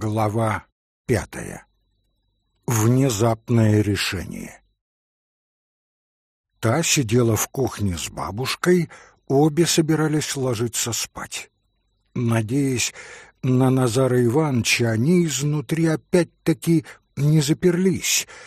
Глава пятая. Внезапное решение. Та сидела в кухне с бабушкой, обе собирались ложиться спать. Надеясь на Назара Ивановича, они изнутри опять-таки не заперлись —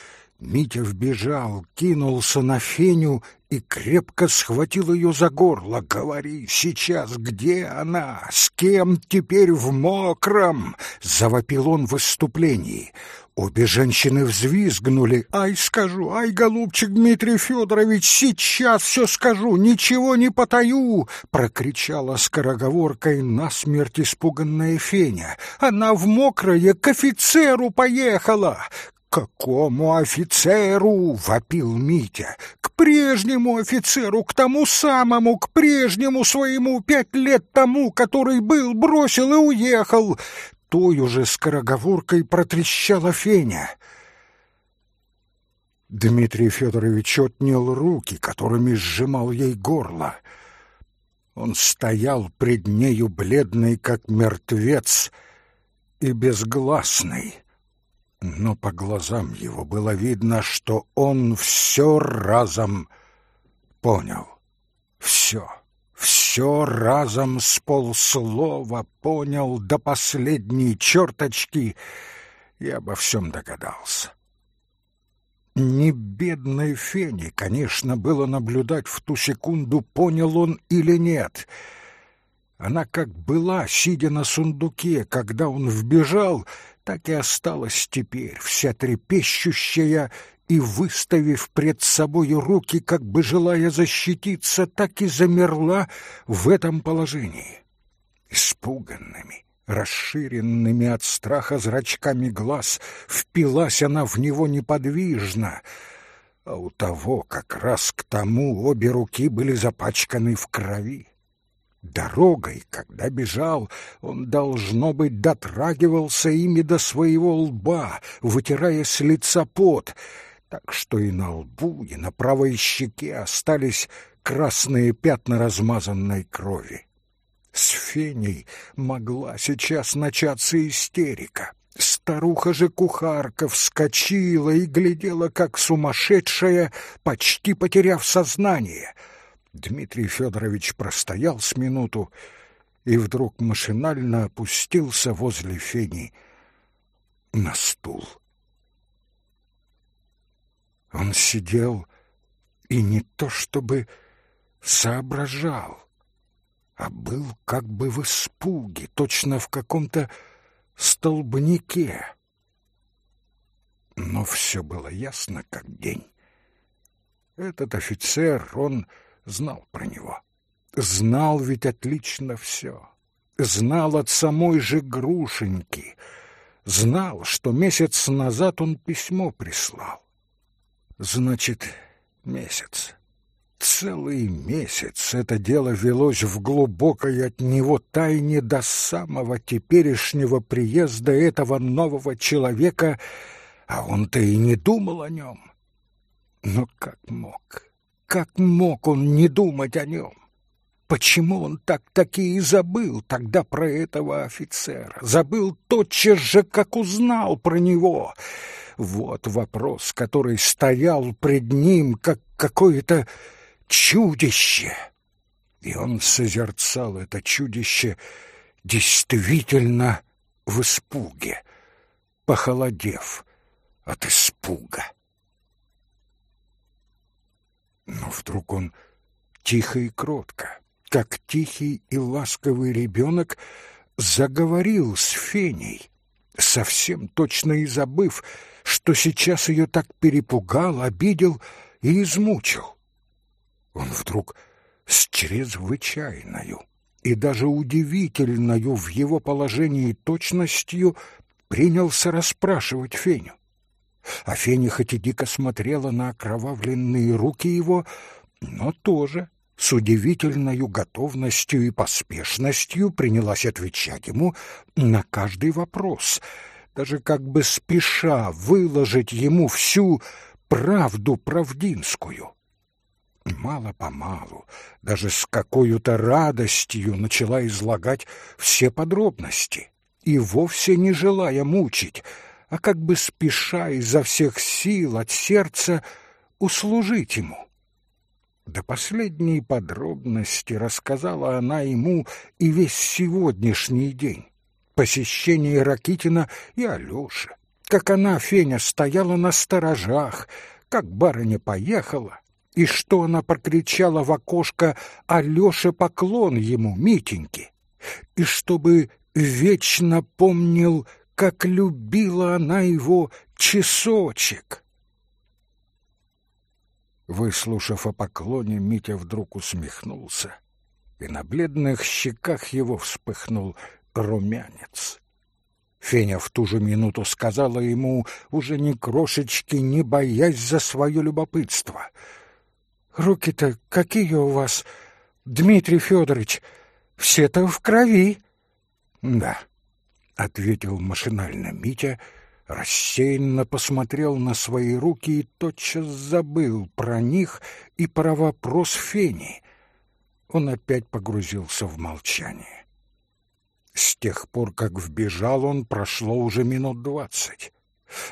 Митя вбежал, кинулся на Феню и крепко схватил ее за горло. «Говори сейчас, где она? С кем теперь в мокром?» — завопил он в выступлении. Обе женщины взвизгнули. «Ай, скажу, ай, голубчик Дмитрий Федорович, сейчас все скажу, ничего не потаю!» — прокричала скороговоркой насмерть испуганная Феня. «Она в мокрое к офицеру поехала! Какому офицеру?» — вопил Митя. «К прежнему офицеру, к тому самому, к прежнему своему, пять лет тому, который был, бросил и уехал!» Той уже скороговоркой протрещала Феня. Дмитрий Федорович отнял руки, которыми сжимал ей горло. Он стоял пред нею бледный, как мертвец, и безгласный но по глазам его было видно, что он все разом понял. Все, все разом с полслова понял до последней черточки и обо всем догадался. Не бедной Фене, конечно, было наблюдать в ту секунду, понял он или нет. Она как была, сидя на сундуке, когда он вбежал — так и осталась теперь, вся трепещущая, и, выставив пред собою руки, как бы желая защититься, так и замерла в этом положении. Испуганными, расширенными от страха зрачками глаз, впилась она в него неподвижно, а у того как раз к тому обе руки были запачканы в крови. Дорогой, когда бежал, он, должно быть, дотрагивался ими до своего лба, вытирая с лица пот, так что и на лбу, и на правой щеке остались красные пятна размазанной крови. С Феней могла сейчас начаться истерика. Старуха же кухарка вскочила и глядела, как сумасшедшая, почти потеряв сознание — Дмитрий Федорович простоял с минуту и вдруг машинально опустился возле Фени на стул. Он сидел и не то чтобы соображал, а был как бы в испуге, точно в каком-то столбнике. Но все было ясно, как день. Этот офицер, он знал про него. Знал ведь отлично все. Знал от самой же Грушеньки. Знал, что месяц назад он письмо прислал. Значит, месяц. Целый месяц это дело велось в глубокой от него тайне до самого теперешнего приезда этого нового человека, а он-то и не думал о нем. Но как мог? Как мог он не думать о нем? Почему он так-таки и забыл тогда про этого офицера? Забыл тотчас же, как узнал про него. Вот вопрос, который стоял пред ним, как какое-то чудище. И он созерцал это чудище действительно в испуге, похолодев от испуга. Но вдруг он тихо и кротко, как тихий и ласковый ребенок, заговорил с Феней, совсем точно и забыв, что сейчас ее так перепугал, обидел и измучил. Он вдруг с чрезвычайною и даже удивительною в его положении точностью принялся расспрашивать Феню. А Феня хоть и дико смотрела на окровавленные руки его, но тоже с удивительной готовностью и поспешностью принялась отвечать ему на каждый вопрос, даже как бы спеша выложить ему всю правду правдинскую. Мало-помалу, даже с какой-то радостью начала излагать все подробности. и вовсе не желая мучить, а как бы спеша изо всех сил от сердца услужить ему. До последней подробности рассказала она ему и весь сегодняшний день, посещение Ракитина и Алёши, как она, Феня, стояла на сторожах, как барыня поехала, и что она прокричала в окошко Алёше поклон ему, Митеньке, и чтобы вечно помнил, как любила она его часочек. Выслушав о поклоне, Митя вдруг усмехнулся, и на бледных щеках его вспыхнул румянец. Феня в ту же минуту сказала ему, уже ни крошечки не боясь за свое любопытство. «Руки-то какие у вас, Дмитрий Федорович? Все-то в крови». «Да», — ответил машинально Митя, рассеянно посмотрел на свои руки и тотчас забыл про них и про вопрос Фени. Он опять погрузился в молчание. С тех пор, как вбежал он, прошло уже минут двадцать.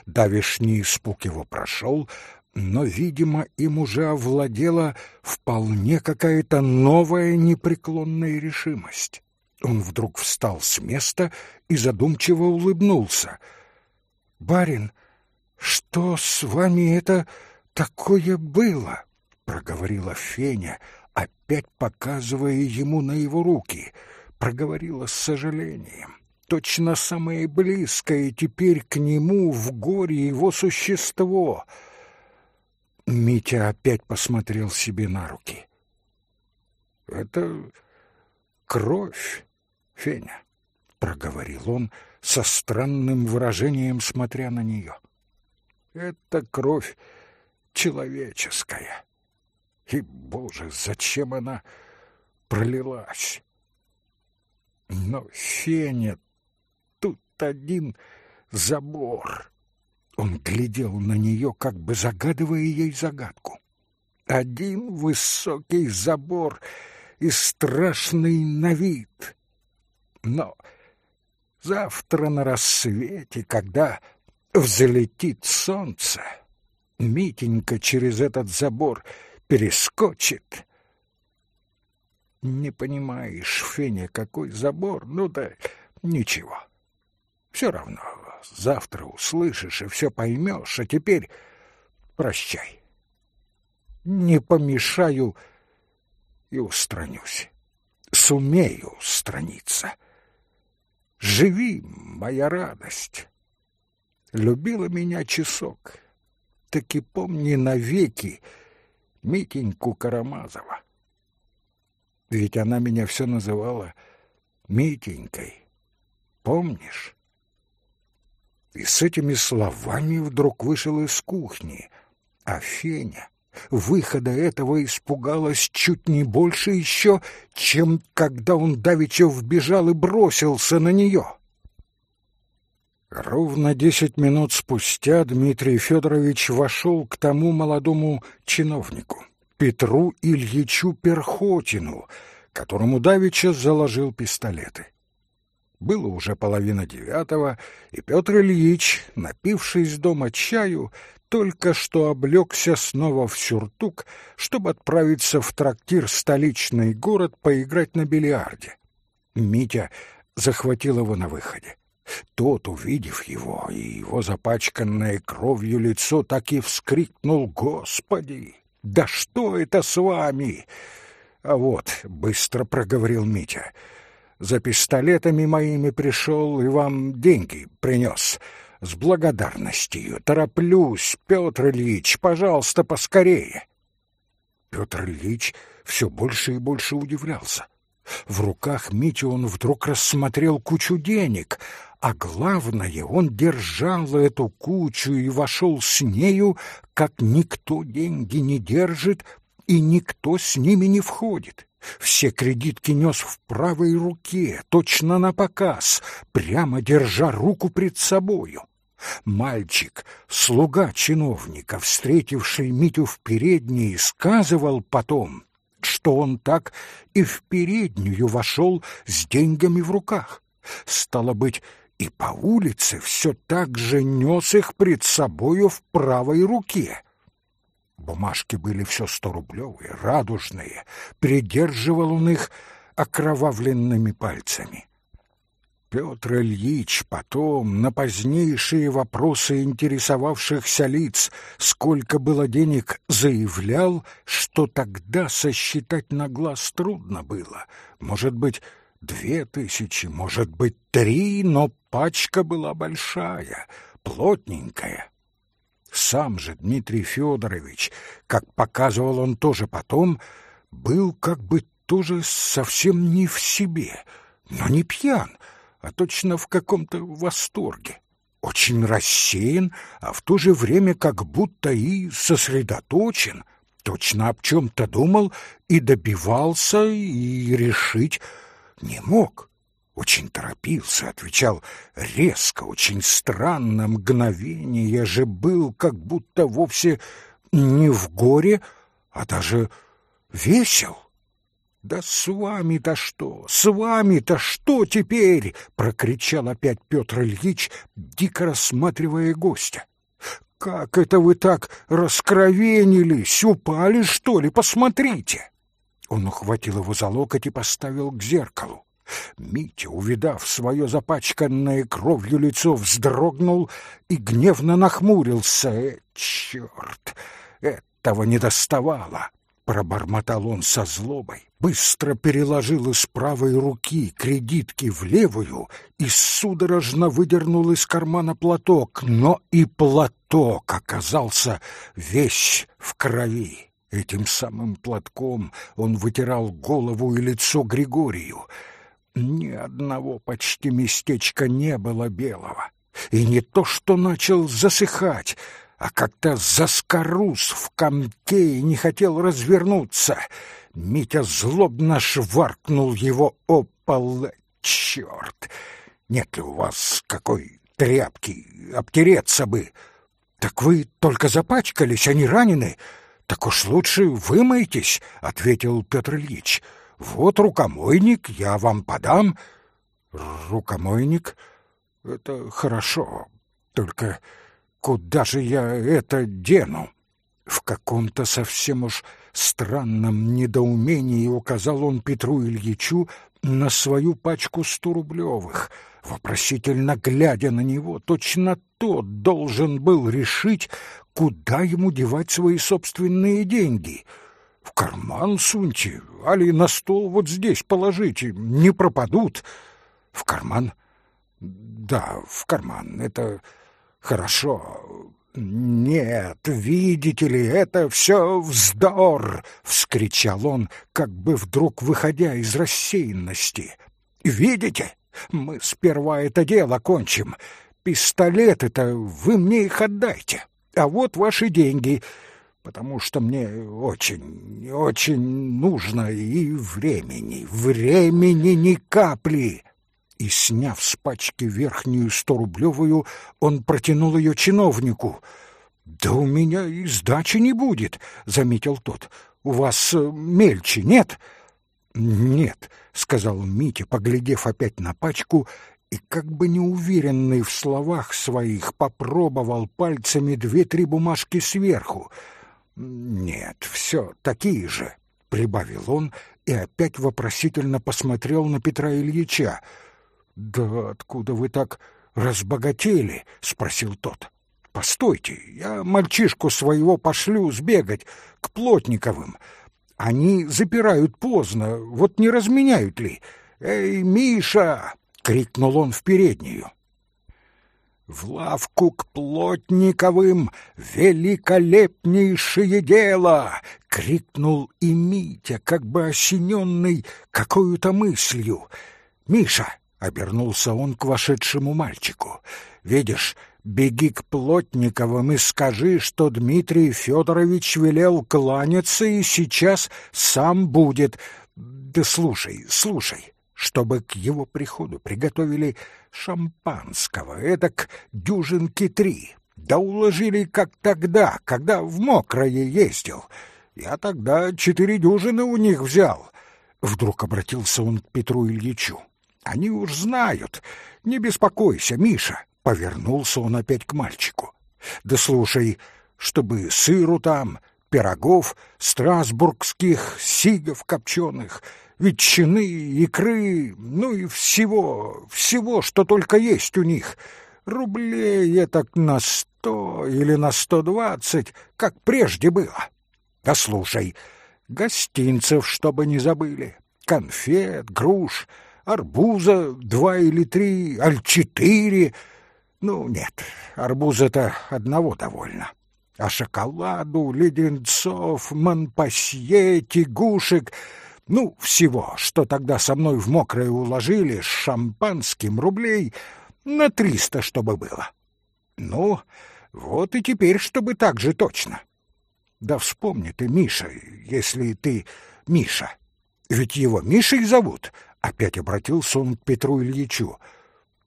Давишний испуг его прошел, но, видимо, им уже овладела вполне какая-то новая непреклонная решимость. Он вдруг встал с места и задумчиво улыбнулся. «Барин, что с вами это такое было?» — проговорила Феня, опять показывая ему на его руки. Проговорила с сожалением. Точно самое близкое теперь к нему в горе его существо. Митя опять посмотрел себе на руки. «Это кровь, Феня», — проговорил он со странным выражением, смотря на нее. «Это кровь человеческая. И, Боже, зачем она пролилась? Но, Феня, тут один забор». Он глядел на нее, как бы загадывая ей загадку. Один высокий забор и страшный на вид. Но завтра на рассвете, когда взлетит солнце, Митенька через этот забор перескочит. Не понимаешь, Феня, какой забор? Ну да ничего. Все равно завтра услышишь и все поймешь, а теперь прощай. Не помешаю и устранюсь. Сумею устраниться. Живи, моя радость. Любила меня часок, так и помни навеки Митеньку Карамазова. Ведь она меня все называла Митенькой. Помнишь? И с этими словами вдруг вышел из кухни, а Феня выхода этого испугалась чуть не больше еще, чем когда он давеча вбежал и бросился на нее. Ровно десять минут спустя Дмитрий Федорович вошел к тому молодому чиновнику, Петру Ильичу Перхотину, которому давеча заложил пистолеты. Было уже половина девятого, и Петр Ильич, напившись дома чаю, только что облегся снова в сюртук, чтобы отправиться в трактир «Столичный город» поиграть на бильярде. Митя захватил его на выходе. Тот, увидев его и его запачканное кровью лицо, так и вскрикнул «Господи! Да что это с вами?» «А вот», — быстро проговорил Митя, — за пистолетами моими пришел и вам деньги принес. С благодарностью. Тороплюсь, Петр Ильич, пожалуйста, поскорее. Петр Ильич все больше и больше удивлялся. В руках Мити он вдруг рассмотрел кучу денег, а главное, он держал эту кучу и вошел с нею, как никто деньги не держит и никто с ними не входит. Все кредитки нес в правой руке, точно на показ, прямо держа руку пред собою. Мальчик, слуга чиновника, встретивший Митю в передней, сказывал потом, что он так и в переднюю вошел с деньгами в руках, Стало быть, и по улице все так же нес их пред собою в правой руке. Бумажки были все сторублевые, радужные, придерживал он их окровавленными пальцами. Петр Ильич потом на позднейшие вопросы интересовавшихся лиц, сколько было денег, заявлял, что тогда сосчитать на глаз трудно было. Может быть, две тысячи, может быть, три, но пачка была большая, плотненькая. Сам же Дмитрий Федорович, как показывал он тоже потом, был как бы тоже совсем не в себе, но не пьян, а точно в каком-то восторге. Очень рассеян, а в то же время как будто и сосредоточен, точно об чем-то думал и добивался, и решить не мог. Очень торопился, отвечал резко, очень странно, мгновение же был, как будто вовсе не в горе, а даже весел. «Да с вами-то что? С вами-то что теперь?» — прокричал опять Петр Ильич, дико рассматривая гостя. «Как это вы так раскровенились? Упали, что ли? Посмотрите!» Он ухватил его за локоть и поставил к зеркалу. Митя, увидав свое запачканное кровью лицо, вздрогнул и гневно нахмурился. «Э, черт! Этого не доставало!» Пробормотал он со злобой, быстро переложил из правой руки кредитки в левую и судорожно выдернул из кармана платок, но и платок оказался весь в крови. Этим самым платком он вытирал голову и лицо Григорию. Ни одного почти местечка не было белого. И не то что начал засыхать, а как-то заскорус в комке и не хотел развернуться. Митя злобно шваркнул его о пол. Черт! Нет ли у вас какой тряпки? Обтереться бы. Так вы только запачкались, а не ранены. Так уж лучше вымойтесь, — ответил Петр Ильич. Вот рукомойник, я вам подам. Рукомойник — это хорошо, только Куда же я это дену? В каком-то совсем уж странном недоумении указал он Петру Ильичу на свою пачку сторублевых. Вопросительно глядя на него, точно тот должен был решить, куда ему девать свои собственные деньги. В карман суньте, али на стол вот здесь положите, не пропадут. В карман? Да, в карман. Это Хорошо. Нет, видите ли, это все вздор, вскричал он, как бы вдруг выходя из рассеянности. Видите? Мы сперва это дело кончим. Пистолеты-то вы мне их отдайте. А вот ваши деньги, потому что мне очень, очень нужно и времени, времени ни капли и, сняв с пачки верхнюю сторублевую, он протянул ее чиновнику. «Да у меня и сдачи не будет», — заметил тот. «У вас э, мельче нет?» «Нет», — сказал Митя, поглядев опять на пачку, и, как бы неуверенный в словах своих, попробовал пальцами две-три бумажки сверху. «Нет, все такие же», — прибавил он и опять вопросительно посмотрел на Петра Ильича — «Да откуда вы так разбогатели?» — спросил тот. «Постойте, я мальчишку своего пошлю сбегать к Плотниковым. Они запирают поздно, вот не разменяют ли? Эй, Миша!» — крикнул он в переднюю. В лавку к Плотниковым великолепнейшее дело! — крикнул и Митя, как бы осененный какой-то мыслью. «Миша, Обернулся он к вошедшему мальчику. «Видишь, беги к Плотниковым и скажи, что Дмитрий Федорович велел кланяться и сейчас сам будет. Да слушай, слушай, чтобы к его приходу приготовили шампанского, эдак дюжинки три, да уложили, как тогда, когда в мокрое ездил. Я тогда четыре дюжины у них взял». Вдруг обратился он к Петру Ильичу. Они уж знают. Не беспокойся, Миша. Повернулся он опять к мальчику. Да слушай, чтобы сыру там, пирогов, страсбургских, сигов копченых, ветчины, икры, ну и всего, всего, что только есть у них. Рублей так на сто или на сто двадцать, как прежде было. Да слушай, гостинцев, чтобы не забыли, конфет, груш, арбуза два или три, аль четыре. Ну, нет, арбуза-то одного довольно. А шоколаду, леденцов, манпасье, тягушек, ну, всего, что тогда со мной в мокрое уложили, с шампанским рублей на триста, чтобы было. Ну, вот и теперь, чтобы так же точно. Да вспомни ты, Миша, если ты Миша. Ведь его Мишей зовут. Опять обратился он к Петру Ильичу.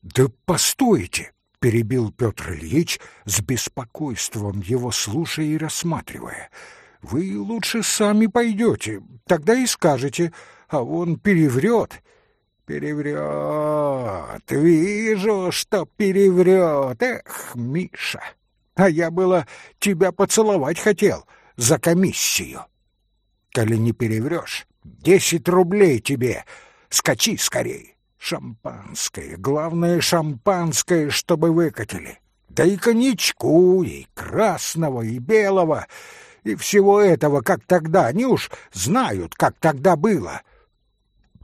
Да постойте, перебил Петр Ильич с беспокойством, его слушая и рассматривая. Вы лучше сами пойдете, тогда и скажете, а он переврет. Переврет, вижу, что переврет. Эх, Миша, а я было тебя поцеловать хотел за комиссию. Коли не переврешь, десять рублей тебе. Скачи скорей. Шампанское, главное шампанское, чтобы выкатили. Да и коньячку, и красного, и белого, и всего этого, как тогда. Они уж знают, как тогда было.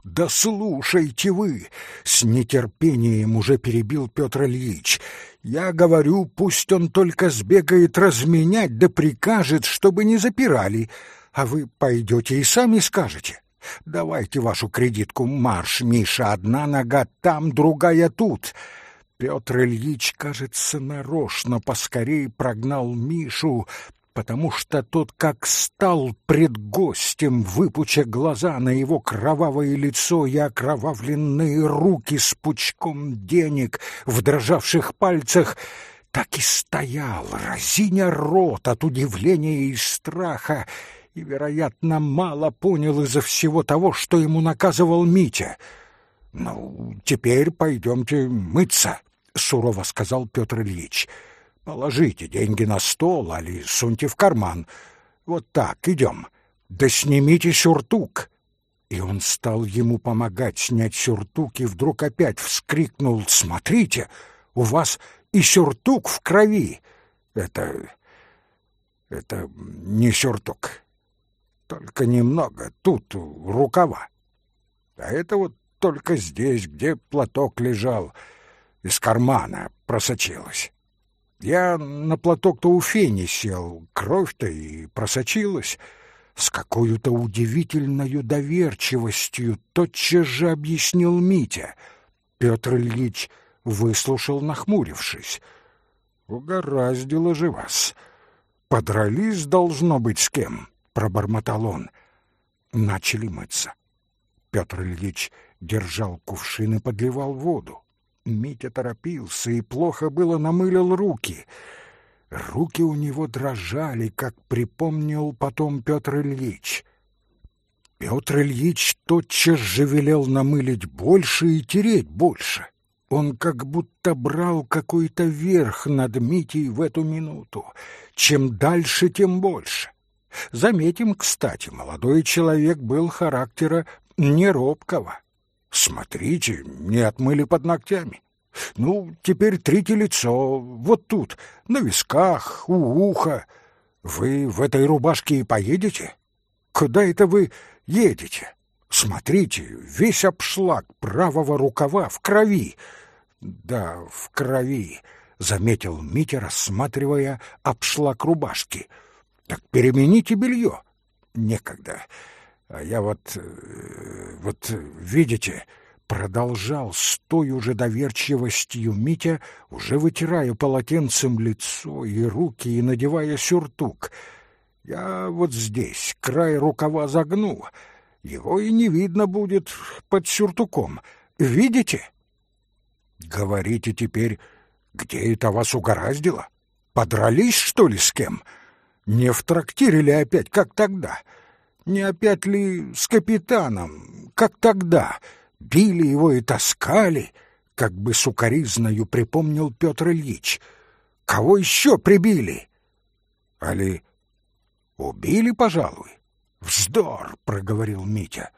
«Да слушайте вы!» — с нетерпением уже перебил Петр Ильич. «Я говорю, пусть он только сбегает разменять, да прикажет, чтобы не запирали, а вы пойдете и сами скажете. Давайте вашу кредитку, марш, Миша, одна нога там, другая тут». Петр Ильич, кажется, нарочно поскорей прогнал Мишу, потому что тот как стал пред гостем, выпуча глаза на его кровавое лицо и окровавленные руки с пучком денег в дрожавших пальцах, так и стоял, разиня рот от удивления и страха, и, вероятно, мало понял из-за всего того, что ему наказывал Митя. «Ну, теперь пойдемте мыться», — сурово сказал Петр Ильич. Положите деньги на стол, али суньте в карман. Вот так, идем. Да снимите сюртук. И он стал ему помогать снять сюртук, и вдруг опять вскрикнул «Смотрите, у вас и сюртук в крови!» Это... это не сюртук. Только немного, тут рукава. А это вот только здесь, где платок лежал, из кармана просочилось. Я на платок-то у фени сел, кровь-то и просочилась. С какой-то удивительной доверчивостью тотчас же объяснил Митя. Петр Ильич выслушал, нахмурившись. «Угораздило же вас. Подрались, должно быть, с кем?» — пробормотал он. Начали мыться. Петр Ильич держал кувшин и подливал воду. Митя торопился и плохо было намылил руки. Руки у него дрожали, как припомнил потом Петр Ильич. Петр Ильич тотчас же велел намылить больше и тереть больше. Он как будто брал какой-то верх над Митей в эту минуту. Чем дальше, тем больше. Заметим, кстати, молодой человек был характера неробкого. Смотрите, не отмыли под ногтями. Ну, теперь трите лицо, вот тут, на висках, у уха. Вы в этой рубашке и поедете? Куда это вы едете? Смотрите, весь обшлаг правого рукава в крови. Да, в крови, заметил Митя, рассматривая обшлаг рубашки. Так перемените белье. Некогда. А я вот... Э, вот, видите, продолжал с той уже доверчивостью Митя, уже вытирая полотенцем лицо и руки и надевая сюртук. Я вот здесь край рукава загну, его и не видно будет под сюртуком. Видите? Говорите теперь, где это вас угораздило? Подрались, что ли, с кем? Не в трактире ли опять, как тогда?» Не опять ли с капитаном, как тогда? Били его и таскали, как бы сукоризною припомнил Петр Ильич. Кого еще прибили? Али убили, пожалуй? Вздор, проговорил Митя.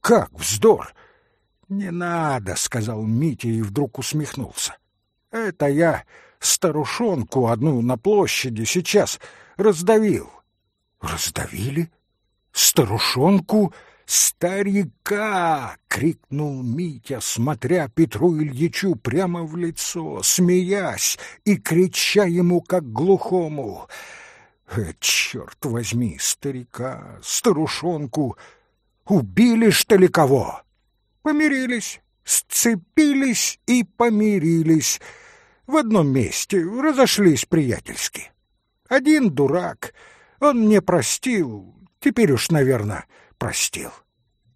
Как вздор? Не надо, сказал Митя и вдруг усмехнулся. Это я старушонку одну на площади сейчас раздавил. Раздавили? Старушонку? «Старика!» — крикнул Митя, смотря Петру Ильичу прямо в лицо, смеясь и крича ему, как глухому. «Э, «Черт возьми, старика, старушонку! Убили, что ли, кого?» «Помирились, сцепились и помирились. В одном месте разошлись приятельски. Один дурак, он мне простил, теперь уж, наверное, простил.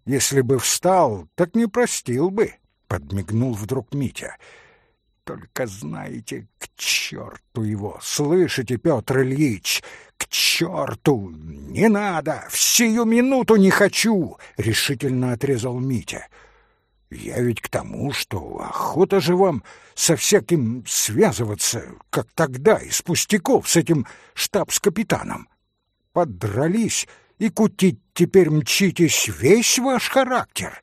Если бы встал, так не простил бы, — подмигнул вдруг Митя. Только знаете, к черту его, слышите, Петр Ильич, к черту, не надо, в сию минуту не хочу, — решительно отрезал Митя. Я ведь к тому, что охота же вам со всяким связываться, как тогда, из пустяков с этим штабс-капитаном. Подрались и кутить теперь мчитесь весь ваш характер.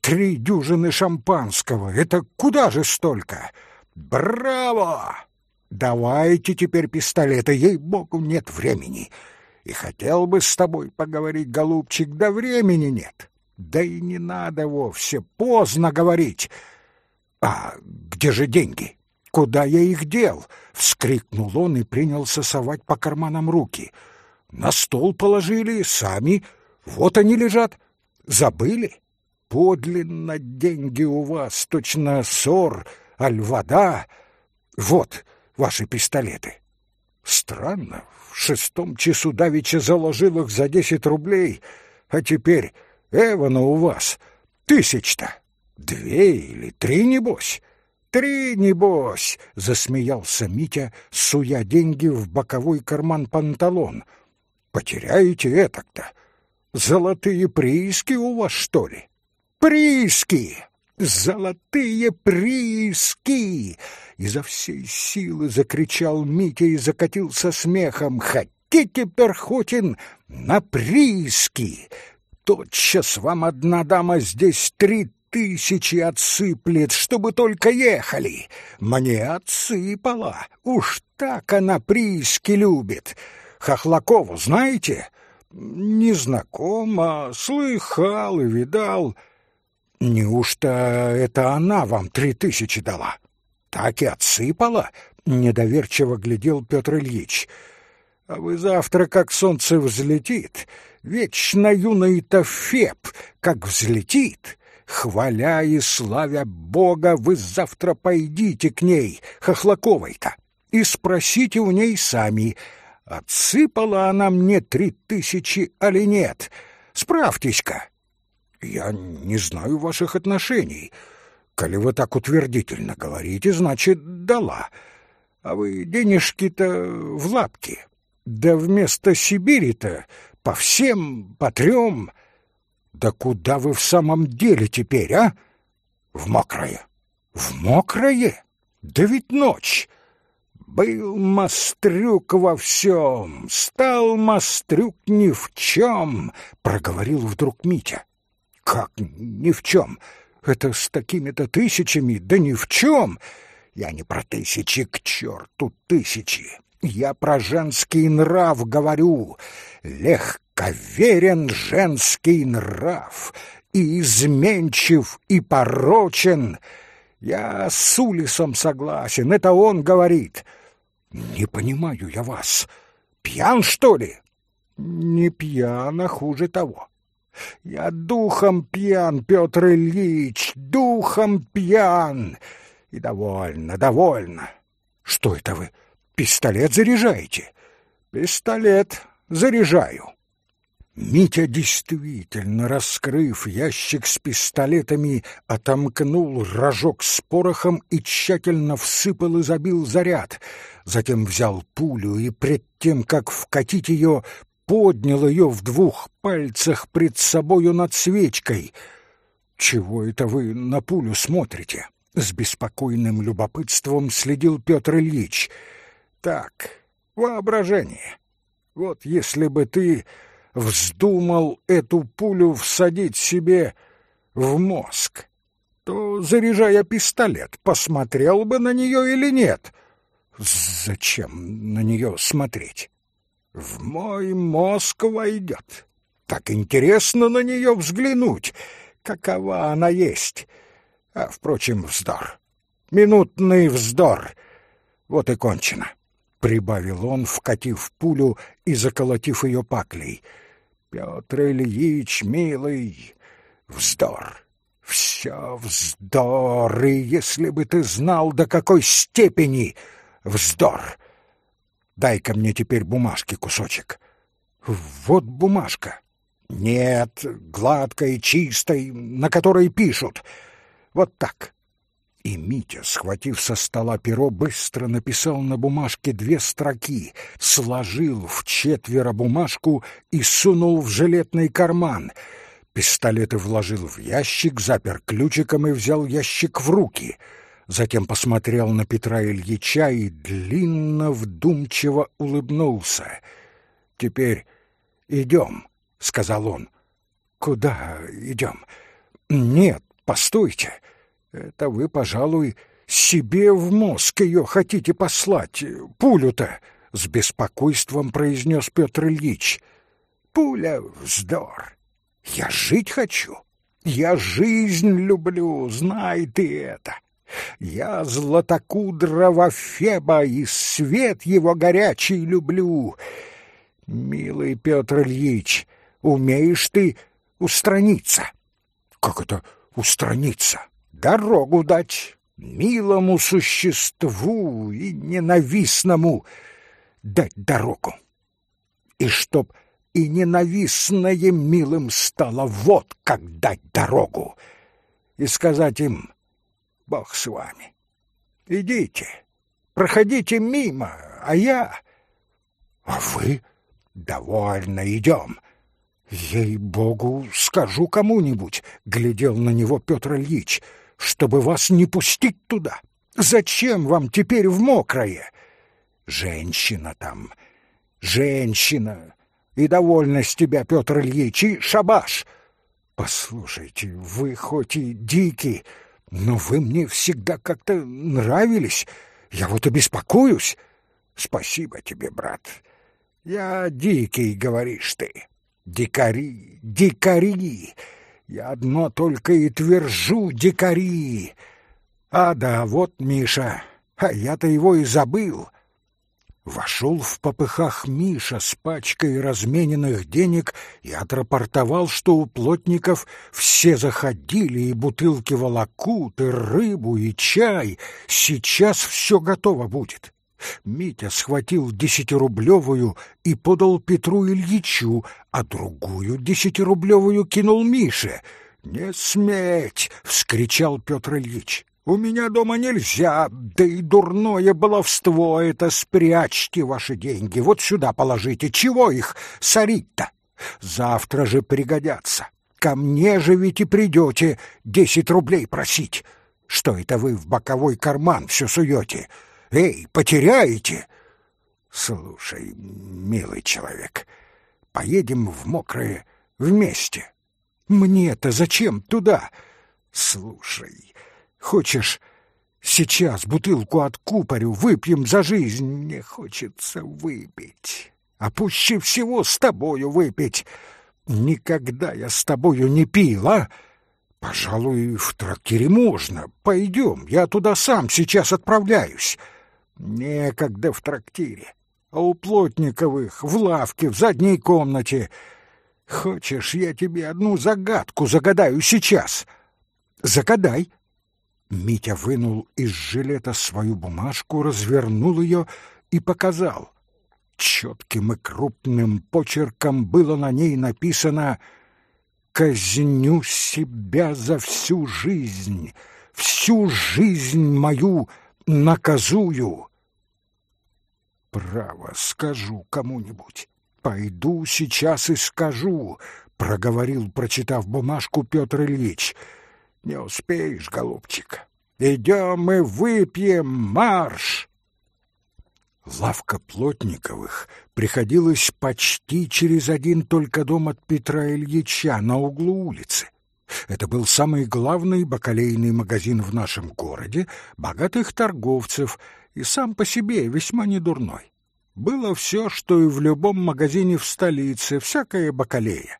Три дюжины шампанского — это куда же столько? Браво! Давайте теперь пистолеты, ей-богу, нет времени. И хотел бы с тобой поговорить, голубчик, да времени нет. Да и не надо вовсе, поздно говорить. А где же деньги? Куда я их дел? Вскрикнул он и принялся совать по карманам руки — на стол положили, сами. Вот они лежат. Забыли? Подлинно деньги у вас, точно ссор, аль вода. Вот ваши пистолеты. Странно, в шестом часу давеча заложил их за десять рублей, а теперь Эвана у вас тысяч-то. Две или три, небось? Три, небось, — засмеялся Митя, суя деньги в боковой карман панталон — Потеряете это-то. Золотые прииски у вас, что ли? Прииски! Золотые прииски! Изо всей силы закричал Митя и закатился смехом. Хотите, Перхотин, на прииски? Тотчас вам одна дама здесь три тысячи отсыплет, чтобы только ехали. Мне отсыпала, уж так она прииски любит. Хохлакову знаете? Не знаком, а слыхал и видал. Неужто это она вам три тысячи дала? Так и отсыпала? Недоверчиво глядел Петр Ильич. А вы завтра, как солнце взлетит, вечно юный-то Феб, как взлетит, хваля и славя Бога, вы завтра пойдите к ней, Хохлаковой-то, и спросите у ней сами — отсыпала она мне три тысячи али нет. Справьтесь-ка. Я не знаю ваших отношений. Коли вы так утвердительно говорите, значит, дала. А вы денежки-то в лапке. Да вместо Сибири-то по всем, по трем. Да куда вы в самом деле теперь, а? В мокрое. В мокрое? Да ведь ночь. Был Мастрюк во всем, стал Мастрюк ни в чем, проговорил вдруг Митя. Как ни в чем? Это с такими-то тысячами, да ни в чем. Я не про тысячи, к черту тысячи. Я про женский нрав говорю. Легковерен женский нрав, и изменчив, и порочен. Я с Улисом согласен, это он говорит. Не понимаю я вас. Пьян, что ли? Не пьян, а хуже того. Я духом пьян, Петр Ильич, духом пьян. И довольно, довольно. Что это вы, пистолет заряжаете? Пистолет заряжаю. Митя действительно, раскрыв ящик с пистолетами, отомкнул рожок с порохом и тщательно всыпал и забил заряд. Затем взял пулю и, пред тем, как вкатить ее, поднял ее в двух пальцах пред собою над свечкой. чего это вы на пулю смотрите?» С беспокойным любопытством следил Петр Ильич. «Так, воображение. Вот если бы ты вздумал эту пулю всадить себе в мозг, то, заряжая пистолет, посмотрел бы на нее или нет? Зачем на нее смотреть? В мой мозг войдет. Так интересно на нее взглянуть, какова она есть. А, впрочем, вздор. Минутный вздор. Вот и кончено. Прибавил он, вкатив пулю и заколотив ее паклей. Петр Ильич, милый, вздор. Все вздор, и если бы ты знал, до какой степени вздор. Дай-ка мне теперь бумажки кусочек. Вот бумажка. Нет, гладкой, чистой, на которой пишут. Вот так. И Митя, схватив со стола перо, быстро написал на бумажке две строки, сложил в четверо бумажку и сунул в жилетный карман. Пистолеты вложил в ящик, запер ключиком и взял ящик в руки. Затем посмотрел на Петра Ильича и длинно, вдумчиво улыбнулся. «Теперь идем», — сказал он. «Куда идем?» «Нет, постойте. Это вы, пожалуй, себе в мозг ее хотите послать, пулю-то», — с беспокойством произнес Петр Ильич. «Пуля — вздор. Я жить хочу. Я жизнь люблю, знай ты это. Я златокудрого Феба и свет его горячий люблю. Милый Петр Ильич, умеешь ты устраниться. Как это устраниться? Дорогу дать милому существу и ненавистному дать дорогу. И чтоб и ненавистное милым стало, вот как дать дорогу. И сказать им, Бог с вами, идите, проходите мимо, а я... А вы? Довольно идем. «Ей-богу, скажу кому-нибудь», — глядел на него Петр Ильич, «чтобы вас не пустить туда. Зачем вам теперь в мокрое?» «Женщина там, женщина, и довольна с тебя, Петр Ильич, и шабаш!» «Послушайте, вы хоть и дикий, но вы мне всегда как-то нравились. Я вот и беспокоюсь. Спасибо тебе, брат. Я дикий, говоришь ты». Дикари, дикари! Я одно только и твержу дикари! А да, вот Миша, а я-то его и забыл. Вошел в попыхах Миша с пачкой размененных денег и отрапортовал, что у плотников все заходили, и бутылки волокут, и рыбу, и чай. Сейчас все готово будет. Митя схватил десятирублевую и подал Петру Ильичу, а другую десятирублевую кинул Мише. «Не сметь!» — вскричал Петр Ильич. «У меня дома нельзя, да и дурное баловство это, спрячьте ваши деньги, вот сюда положите, чего их сорить-то? Завтра же пригодятся. Ко мне же ведь и придете десять рублей просить. Что это вы в боковой карман все суете?» Эй, потеряете? Слушай, милый человек, поедем в мокрое вместе. Мне-то зачем туда? Слушай, хочешь, сейчас бутылку откупорю, выпьем за жизнь? Мне хочется выпить, а пуще всего с тобою выпить. Никогда я с тобою не пил, а? Пожалуй, в трактире можно. Пойдем, я туда сам сейчас отправляюсь. Некогда в трактире, а у Плотниковых, в лавке, в задней комнате. Хочешь, я тебе одну загадку загадаю сейчас? Загадай. Митя вынул из жилета свою бумажку, развернул ее и показал. Четким и крупным почерком было на ней написано «Казню себя за всю жизнь, всю жизнь мою — наказую. Право, скажу кому-нибудь. Пойду сейчас и скажу, проговорил, прочитав бумажку Петр Ильич. Не успеешь, голубчик. Идем и выпьем, марш!» Лавка Плотниковых приходилась почти через один только дом от Петра Ильича на углу улицы. Это был самый главный бакалейный магазин в нашем городе, богатых торговцев и сам по себе весьма недурной. Было все, что и в любом магазине в столице, всякая бакалея.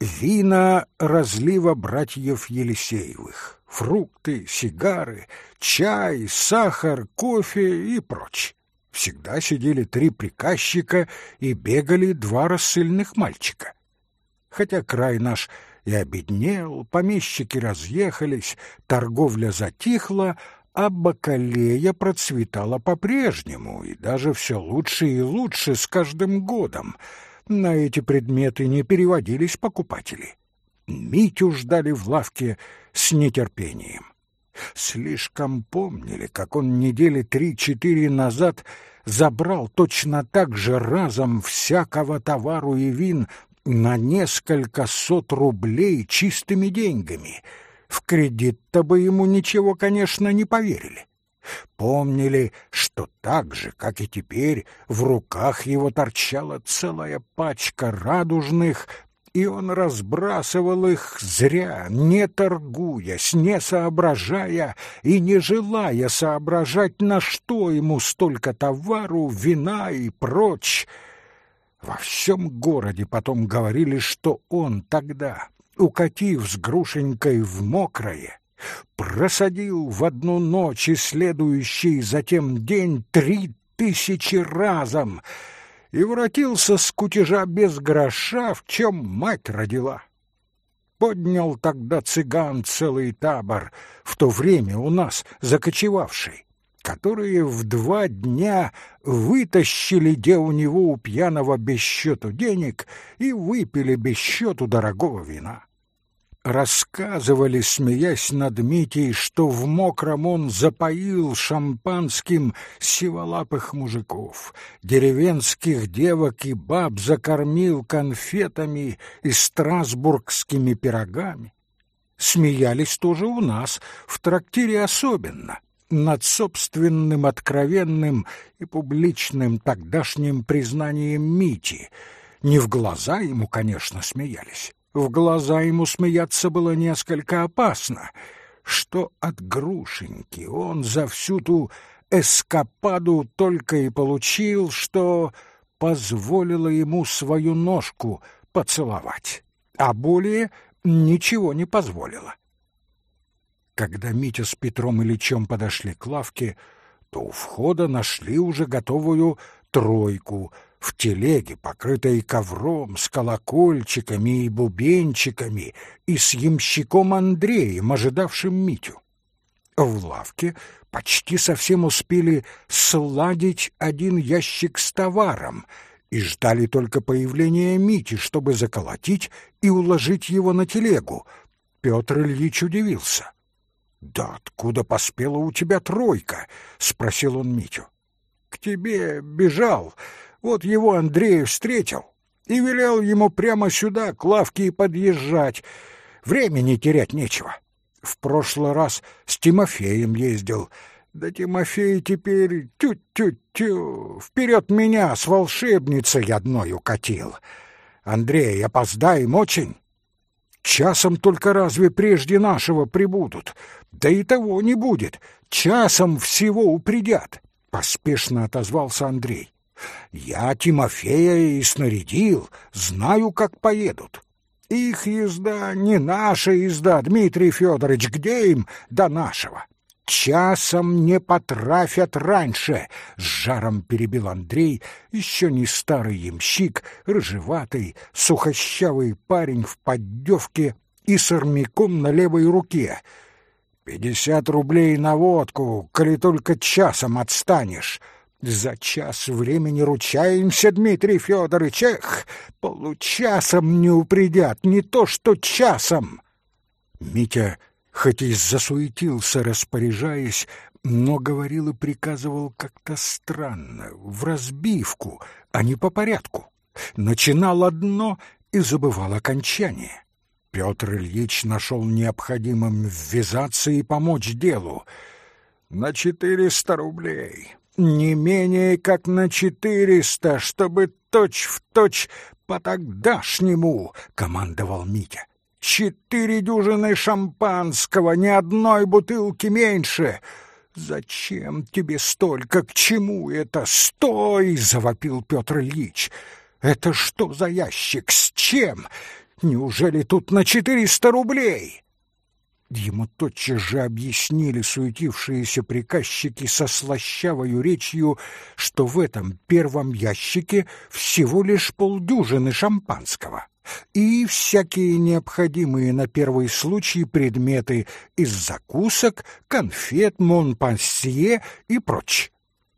Вина разлива братьев Елисеевых, фрукты, сигары, чай, сахар, кофе и прочее. Всегда сидели три приказчика и бегали два рассыльных мальчика. Хотя край наш и обеднел, помещики разъехались, торговля затихла, а бакалея процветала по-прежнему, и даже все лучше и лучше с каждым годом. На эти предметы не переводились покупатели. Митю ждали в лавке с нетерпением. Слишком помнили, как он недели три-четыре назад забрал точно так же разом всякого товару и вин на несколько сот рублей чистыми деньгами. В кредит-то бы ему ничего, конечно, не поверили. Помнили, что так же, как и теперь, в руках его торчала целая пачка радужных, и он разбрасывал их зря, не торгуясь, не соображая и не желая соображать, на что ему столько товару, вина и прочь. Во всем городе потом говорили, что он тогда, укатив с грушенькой в мокрое, просадил в одну ночь и следующий затем день три тысячи разом и воротился с кутежа без гроша, в чем мать родила. Поднял тогда цыган целый табор, в то время у нас закочевавший которые в два дня вытащили где у него у пьяного без счету денег и выпили без счету дорогого вина. Рассказывали, смеясь над Митей, что в мокром он запоил шампанским сиволапых мужиков, деревенских девок и баб закормил конфетами и страсбургскими пирогами. Смеялись тоже у нас, в трактире особенно — над собственным откровенным и публичным тогдашним признанием Мити. Не в глаза ему, конечно, смеялись. В глаза ему смеяться было несколько опасно. Что от грушеньки он за всю ту эскападу только и получил, что позволило ему свою ножку поцеловать, а более ничего не позволило. Когда Митя с Петром Ильичем подошли к лавке, то у входа нашли уже готовую тройку в телеге, покрытой ковром, с колокольчиками и бубенчиками, и с ямщиком Андреем, ожидавшим Митю. В лавке почти совсем успели сладить один ящик с товаром и ждали только появления Мити, чтобы заколотить и уложить его на телегу. Петр Ильич удивился. «Да откуда поспела у тебя тройка?» — спросил он Митю. «К тебе бежал, вот его Андрей встретил и велел ему прямо сюда, к лавке, и подъезжать. Времени терять нечего. В прошлый раз с Тимофеем ездил, да Тимофей теперь тю-тю-тю, вперед меня с волшебницей одной укатил. Андрей, опоздаем очень?» Часом только разве прежде нашего прибудут? Да и того не будет. Часом всего упредят, — поспешно отозвался Андрей. Я Тимофея и снарядил, знаю, как поедут. Их езда не наша езда, Дмитрий Федорович, где им до нашего? часом не потрафят раньше, — с жаром перебил Андрей, еще не старый ямщик, рыжеватый, сухощавый парень в поддевке и с армяком на левой руке. Пятьдесят рублей на водку, коли только часом отстанешь. За час времени ручаемся, Дмитрий Федорович, эх, получасом не упредят, не то что часом. Митя хоть и засуетился, распоряжаясь, но говорил и приказывал как-то странно, в разбивку, а не по порядку. Начинал одно и забывал окончание. Петр Ильич нашел необходимым ввязаться и помочь делу. «На четыреста рублей, не менее как на четыреста, чтобы точь-в-точь по тогдашнему», — командовал Митя. «Четыре дюжины шампанского, ни одной бутылки меньше!» «Зачем тебе столько? К чему это? Стой!» — завопил Петр Ильич. «Это что за ящик? С чем? Неужели тут на четыреста рублей?» Ему тотчас же объяснили суетившиеся приказчики со слащавою речью, что в этом первом ящике всего лишь полдюжины шампанского и всякие необходимые на первый случай предметы из закусок, конфет, монпансье и прочь.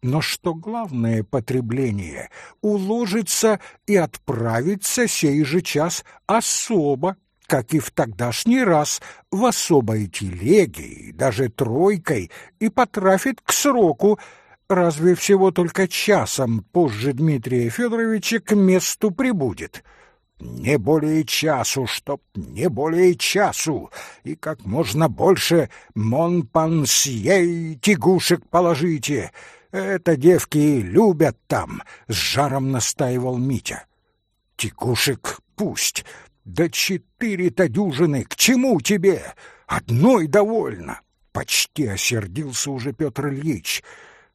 Но что главное потребление уложится и отправится сей же час особо, как и в тогдашний раз, в особой телеге даже тройкой, и потрафит к сроку, разве всего только часом позже Дмитрия Федоровича к месту прибудет. Не более часу, чтоб не более часу, и как можно больше монпансье и тягушек положите. Это девки любят там, — с жаром настаивал Митя. Тягушек пусть, да четыре-то дюжины, к чему тебе? Одной довольно. Почти осердился уже Петр Ильич.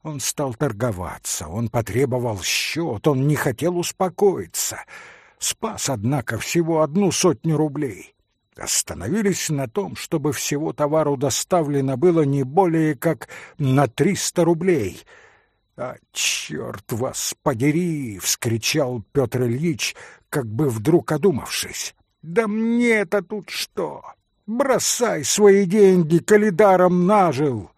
Он стал торговаться, он потребовал счет, он не хотел успокоиться — Спас, однако, всего одну сотню рублей. Остановились на том, чтобы всего товару доставлено было не более как на триста рублей. «А черт вас подери!» — вскричал Петр Ильич, как бы вдруг одумавшись. «Да мне-то тут что? Бросай свои деньги, коли нажил!»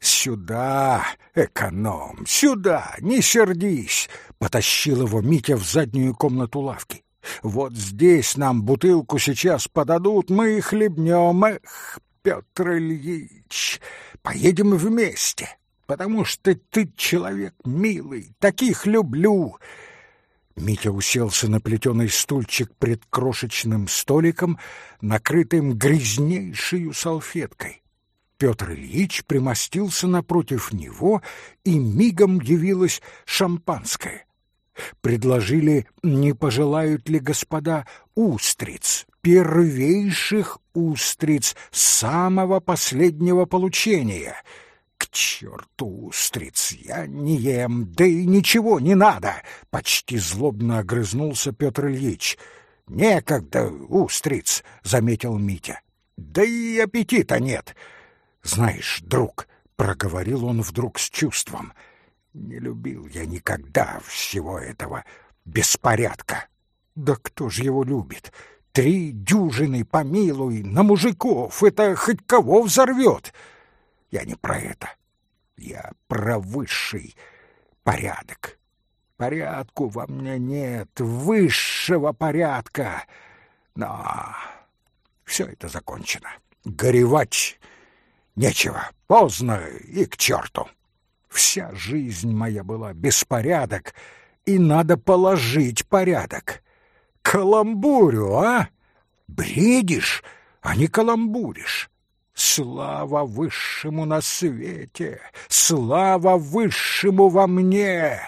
«Сюда, эконом, сюда, не сердись!» — потащил его Митя в заднюю комнату лавки. «Вот здесь нам бутылку сейчас подадут, мы и хлебнем. Эх, Петр Ильич, поедем вместе, потому что ты человек милый, таких люблю!» Митя уселся на плетеный стульчик пред крошечным столиком, накрытым грязнейшей салфеткой. Петр Ильич примостился напротив него, и мигом явилось шампанское. Предложили, не пожелают ли господа устриц, первейших устриц самого последнего получения. К черту устриц, я не ем, да и ничего не надо, почти злобно огрызнулся Петр Ильич. Некогда устриц, заметил Митя. Да и аппетита нет. «Знаешь, друг», — проговорил он вдруг с чувством, — «не любил я никогда всего этого беспорядка. Да кто же его любит? Три дюжины, помилуй, на мужиков, это хоть кого взорвет. Я не про это, я про высший порядок. Порядку во мне нет, высшего порядка. Но все это закончено. Горевать Нечего, поздно и к черту. Вся жизнь моя была беспорядок, и надо положить порядок. Каламбурю, а? Бредишь, а не каламбуришь. Слава высшему на свете, слава высшему во мне.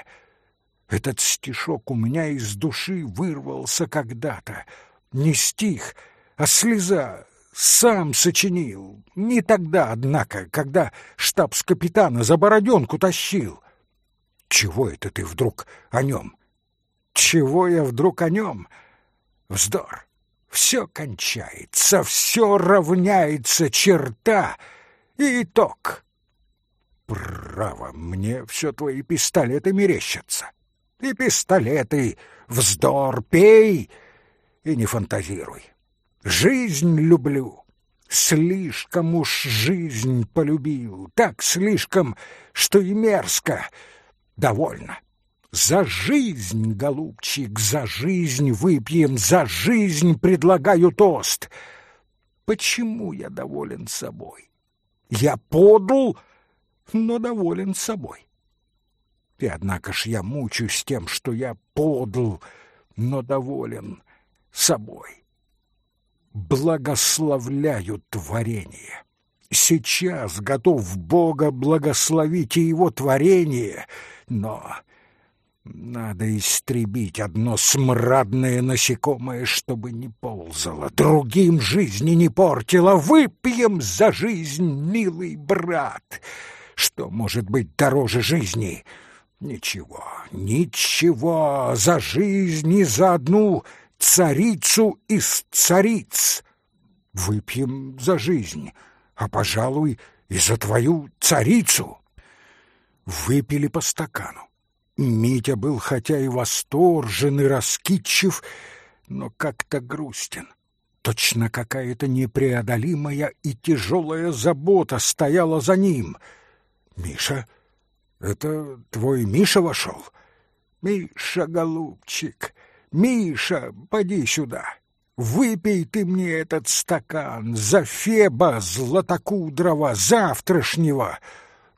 Этот стишок у меня из души вырвался когда-то. Не стих, а слеза сам сочинил. Не тогда, однако, когда штабс-капитана за бороденку тащил. Чего это ты вдруг о нем? Чего я вдруг о нем? Вздор. Все кончается, все равняется, черта и итог. Право, мне все твои пистолеты мерещатся. И пистолеты, вздор, пей и не фантазируй. Жизнь люблю. Слишком уж жизнь полюбил, так слишком, что и мерзко. Довольно. За жизнь, голубчик, за жизнь выпьем, за жизнь предлагаю тост. Почему я доволен собой? Я подл, но доволен собой. И однако ж я мучусь тем, что я подл, но доволен собой. благословляю творение. Сейчас готов Бога благословить и его творение, но надо истребить одно смрадное насекомое, чтобы не ползало, другим жизни не портило. Выпьем за жизнь, милый брат. Что может быть дороже жизни? Ничего, ничего за жизнь и за одну царицу из цариц. Выпьем за жизнь, а, пожалуй, и за твою царицу. Выпили по стакану. Митя был хотя и восторжен и раскидчив, но как-то грустен. Точно какая-то непреодолимая и тяжелая забота стояла за ним. «Миша, это твой Миша вошел?» «Миша, голубчик, Миша, поди сюда. Выпей ты мне этот стакан за Феба Златокудрова завтрашнего!»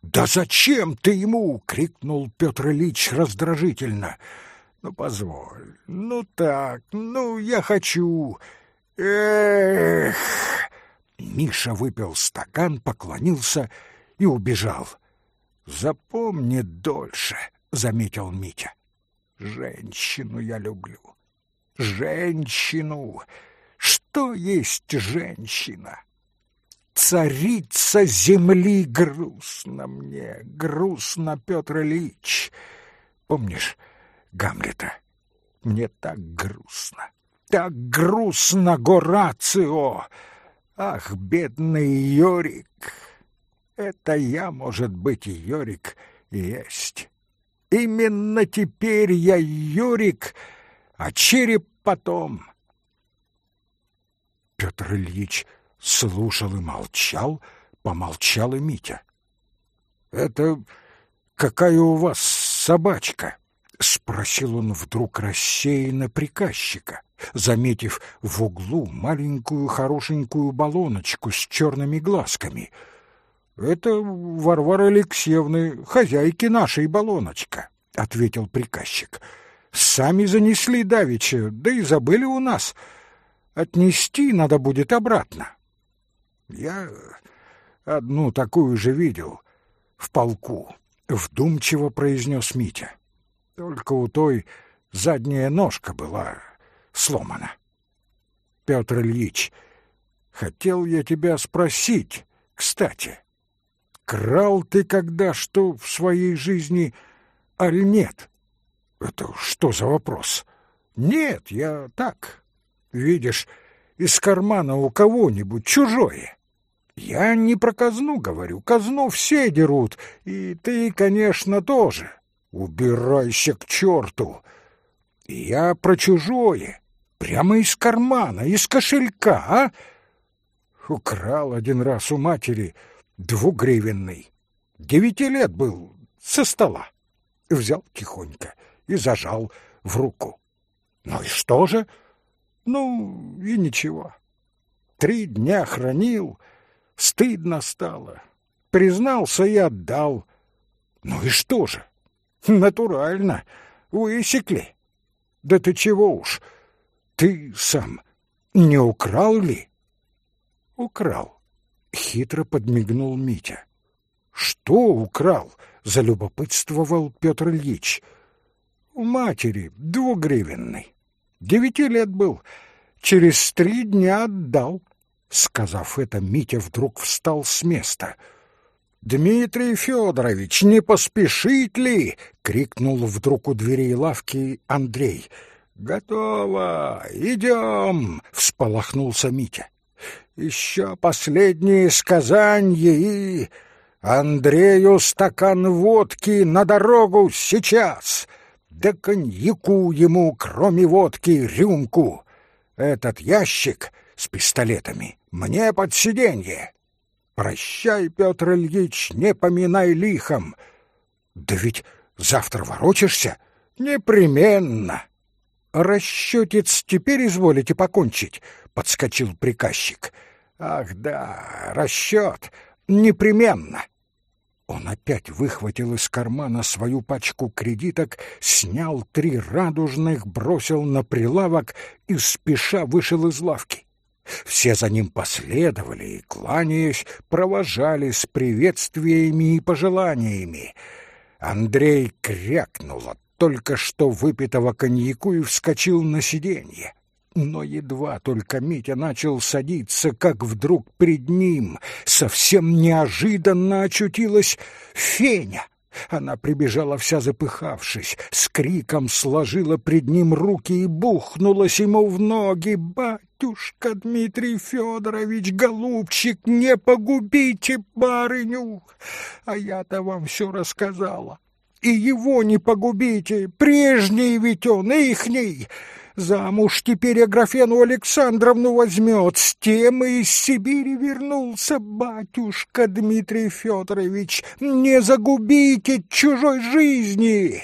«Да зачем ты ему?» — крикнул Петр Ильич раздражительно. «Ну, позволь, ну так, ну, я хочу...» «Эх!» Миша выпил стакан, поклонился и убежал. «Запомни дольше», — заметил Митя. «Женщину я люблю. Женщину. Что есть женщина?» Царица земли, грустно мне, грустно, Петр Ильич. Помнишь Гамлета? Мне так грустно, так грустно, Горацио. Ах, бедный Йорик! Это я, может быть, и Йорик есть. Именно теперь я Йорик, а череп потом. Петр Ильич слушал и молчал, помолчал и Митя. «Это какая у вас собачка?» — спросил он вдруг рассеянно приказчика, заметив в углу маленькую хорошенькую баллоночку с черными глазками. «Это Варвара Алексеевны, хозяйки нашей баллоночка», — ответил приказчик. «Сами занесли давеча, да и забыли у нас. Отнести надо будет обратно». Я одну такую же видел в полку, вдумчиво произнес Митя. Только у той задняя ножка была сломана. Петр Ильич, хотел я тебя спросить, кстати, крал ты когда что в своей жизни, аль нет? Это что за вопрос? Нет, я так. Видишь, из кармана у кого-нибудь чужое. Я не про казну говорю, казну все дерут, и ты, конечно, тоже. Убирайся к черту. Я про чужое, прямо из кармана, из кошелька, а? Украл один раз у матери двугривенный. Девяти лет был, со стола. Взял тихонько и зажал в руку. Ну и что же? Ну, и ничего. Три дня хранил, Стыдно стало. Признался и отдал. Ну и что же? Натурально. Высекли. Да ты чего уж? Ты сам не украл ли? Украл. Хитро подмигнул Митя. Что украл? Залюбопытствовал Петр Ильич. У матери двугривенный. Девяти лет был. Через три дня отдал. Сказав это, Митя вдруг встал с места. «Дмитрий Федорович, не поспешить ли?» — крикнул вдруг у дверей лавки Андрей. «Готово! Идем!» — всполохнулся Митя. «Еще последние сказанье и...» «Андрею стакан водки на дорогу сейчас!» «Да коньяку ему, кроме водки, рюмку!» «Этот ящик с пистолетами мне под сиденье. Прощай, Петр Ильич, не поминай лихом. Да ведь завтра ворочишься? Непременно. Расчетец теперь изволите покончить, подскочил приказчик. Ах да, расчет, непременно. Он опять выхватил из кармана свою пачку кредиток, снял три радужных, бросил на прилавок и спеша вышел из лавки. Все за ним последовали и, кланяясь, провожали с приветствиями и пожеланиями. Андрей крякнул от только что выпитого коньяку и вскочил на сиденье. Но едва только Митя начал садиться, как вдруг перед ним совсем неожиданно очутилась Феня. Она прибежала вся запыхавшись, с криком сложила пред ним руки и бухнулась ему в ноги. «Батюшка Дмитрий Федорович, голубчик, не погубите барыню! А я-то вам все рассказала. И его не погубите, прежний ведь он, ихний!» Замуж теперь Аграфену Александровну возьмет, с тем и из Сибири вернулся, батюшка Дмитрий Федорович. Не загубите чужой жизни.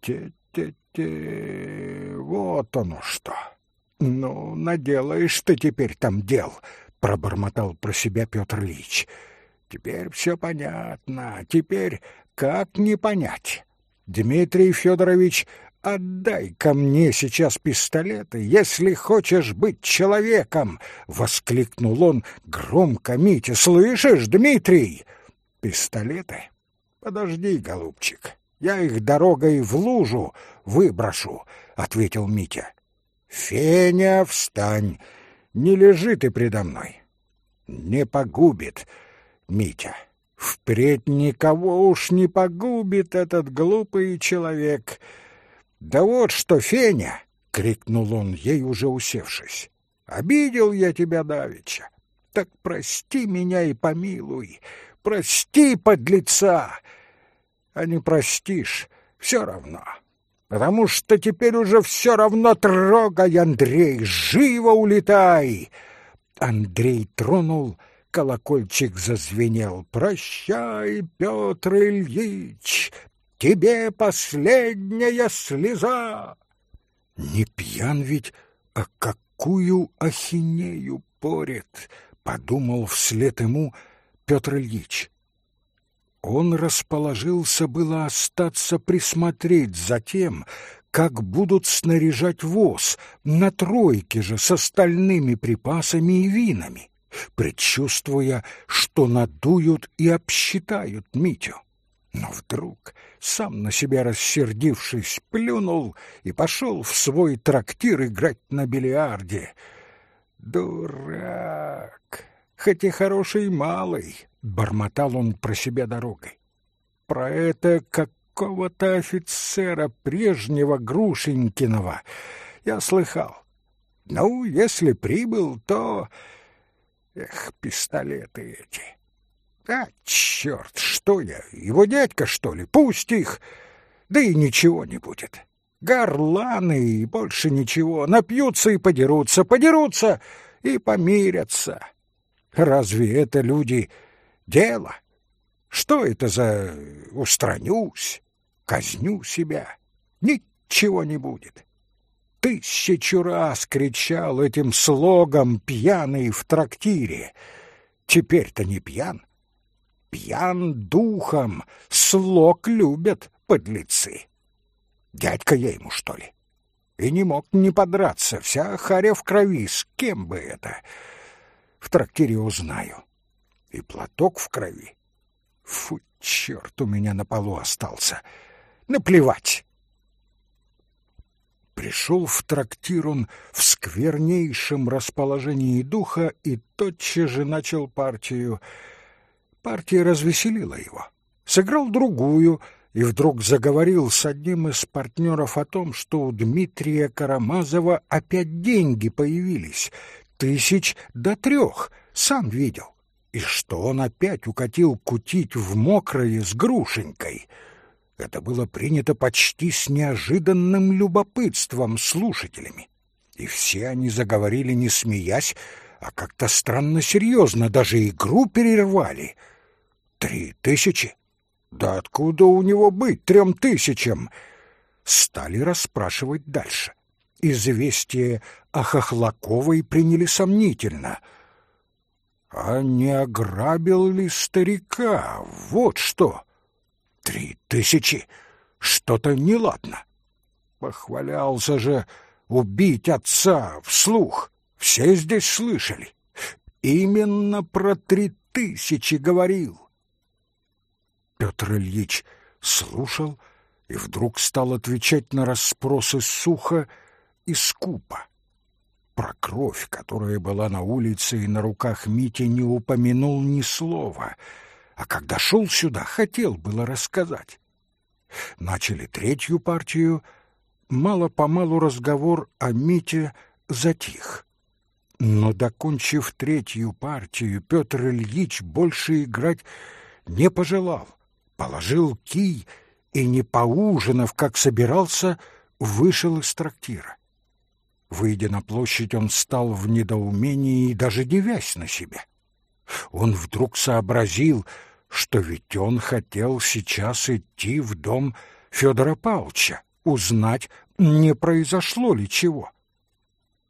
Те-те-те, вот оно что. Ну, наделаешь ты теперь там дел, пробормотал про себя Петр Ильич. Теперь все понятно, теперь как не понять? Дмитрий Федорович «Отдай ко мне сейчас пистолеты, если хочешь быть человеком!» — воскликнул он громко Мите. «Слышишь, Дмитрий?» «Пистолеты? Подожди, голубчик, я их дорогой в лужу выброшу», — ответил Митя. «Феня, встань! Не лежи ты предо мной!» «Не погубит, Митя!» Впредь никого уж не погубит этот глупый человек — «Да вот что, Феня!» — крикнул он ей, уже усевшись. «Обидел я тебя давеча. Так прости меня и помилуй. Прости, подлеца! А не простишь, все равно. Потому что теперь уже все равно трогай, Андрей, живо улетай!» Андрей тронул, колокольчик зазвенел. «Прощай, Петр Ильич, тебе последняя слеза!» Не пьян ведь, а какую ахинею порет, подумал вслед ему Петр Ильич. Он расположился было остаться присмотреть за тем, как будут снаряжать воз на тройке же с остальными припасами и винами, предчувствуя, что надуют и обсчитают Митю. Но вдруг, сам на себя рассердившись, плюнул и пошел в свой трактир играть на бильярде. «Дурак! Хоть и хороший малый!» — бормотал он про себя дорогой. «Про это какого-то офицера прежнего Грушенькиного я слыхал. Ну, если прибыл, то... Эх, пистолеты эти!» А, черт, что я, его дядька, что ли? Пусть их! Да и ничего не будет. Горланы и больше ничего. Напьются и подерутся, подерутся и помирятся. Разве это люди дело? Что это за устранюсь, казню себя? Ничего не будет. Тысячу раз кричал этим слогом пьяный в трактире. Теперь-то не пьян пьян духом, слог любят подлецы. Дядька я ему, что ли? И не мог не подраться, вся харя в крови, с кем бы это? В трактире узнаю. И платок в крови. Фу, черт, у меня на полу остался. Наплевать. Пришел в трактир он в сквернейшем расположении духа и тотчас же начал партию — Партия развеселила его. Сыграл другую и вдруг заговорил с одним из партнеров о том, что у Дмитрия Карамазова опять деньги появились, тысяч до трех, сам видел, и что он опять укатил кутить в мокрое с грушенькой. Это было принято почти с неожиданным любопытством слушателями, и все они заговорили, не смеясь, а как-то странно серьезно, даже игру перервали — Три тысячи? Да откуда у него быть трем тысячам? Стали расспрашивать дальше. Известие о Хохлаковой приняли сомнительно. А не ограбил ли старика? Вот что! Три тысячи! Что-то неладно. Похвалялся же убить отца вслух. Все здесь слышали. Именно про три тысячи говорил. Петр Ильич слушал и вдруг стал отвечать на расспросы сухо и скупо. Про кровь, которая была на улице и на руках Мити, не упомянул ни слова, а когда шел сюда, хотел было рассказать. Начали третью партию, мало-помалу разговор о Мите затих. Но, докончив третью партию, Петр Ильич больше играть не пожелал, положил кий и, не поужинав, как собирался, вышел из трактира. Выйдя на площадь, он стал в недоумении и даже девясь на себя. Он вдруг сообразил, что ведь он хотел сейчас идти в дом Федора Павловича, узнать, не произошло ли чего.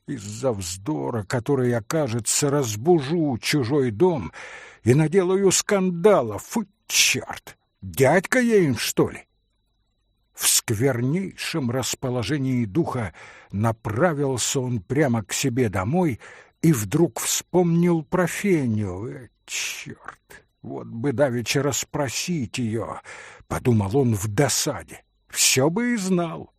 Из-за вздора, который окажется, разбужу чужой дом и наделаю скандалов. Фу, черт! Дядька я им, что ли? В сквернейшем расположении духа направился он прямо к себе домой и вдруг вспомнил про Феню. Э, черт! Вот бы давеча расспросить ее, — подумал он в досаде. Все бы и знал.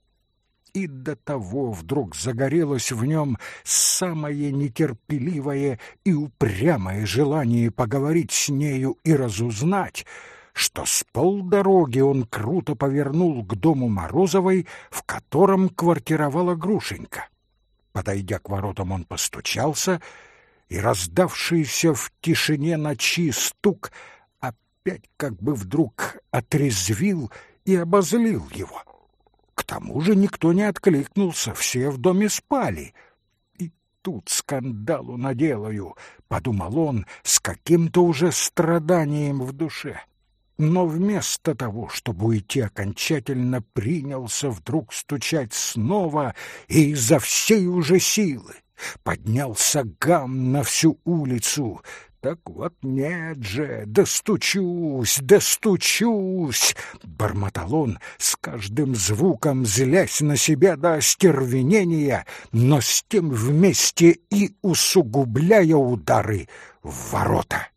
И до того вдруг загорелось в нем самое нетерпеливое и упрямое желание поговорить с нею и разузнать, что с полдороги он круто повернул к дому Морозовой, в котором квартировала Грушенька. Подойдя к воротам, он постучался — и раздавшийся в тишине ночи стук опять как бы вдруг отрезвил и обозлил его. К тому же никто не откликнулся, все в доме спали. И тут скандалу наделаю, — подумал он с каким-то уже страданием в душе. Но вместо того, чтобы уйти окончательно, принялся вдруг стучать снова и изо всей уже силы поднялся гам на всю улицу. Так вот нет же, достучусь, достучусь, бормотал он с каждым звуком, злясь на себя до остервенения, но с тем вместе и усугубляя удары в ворота.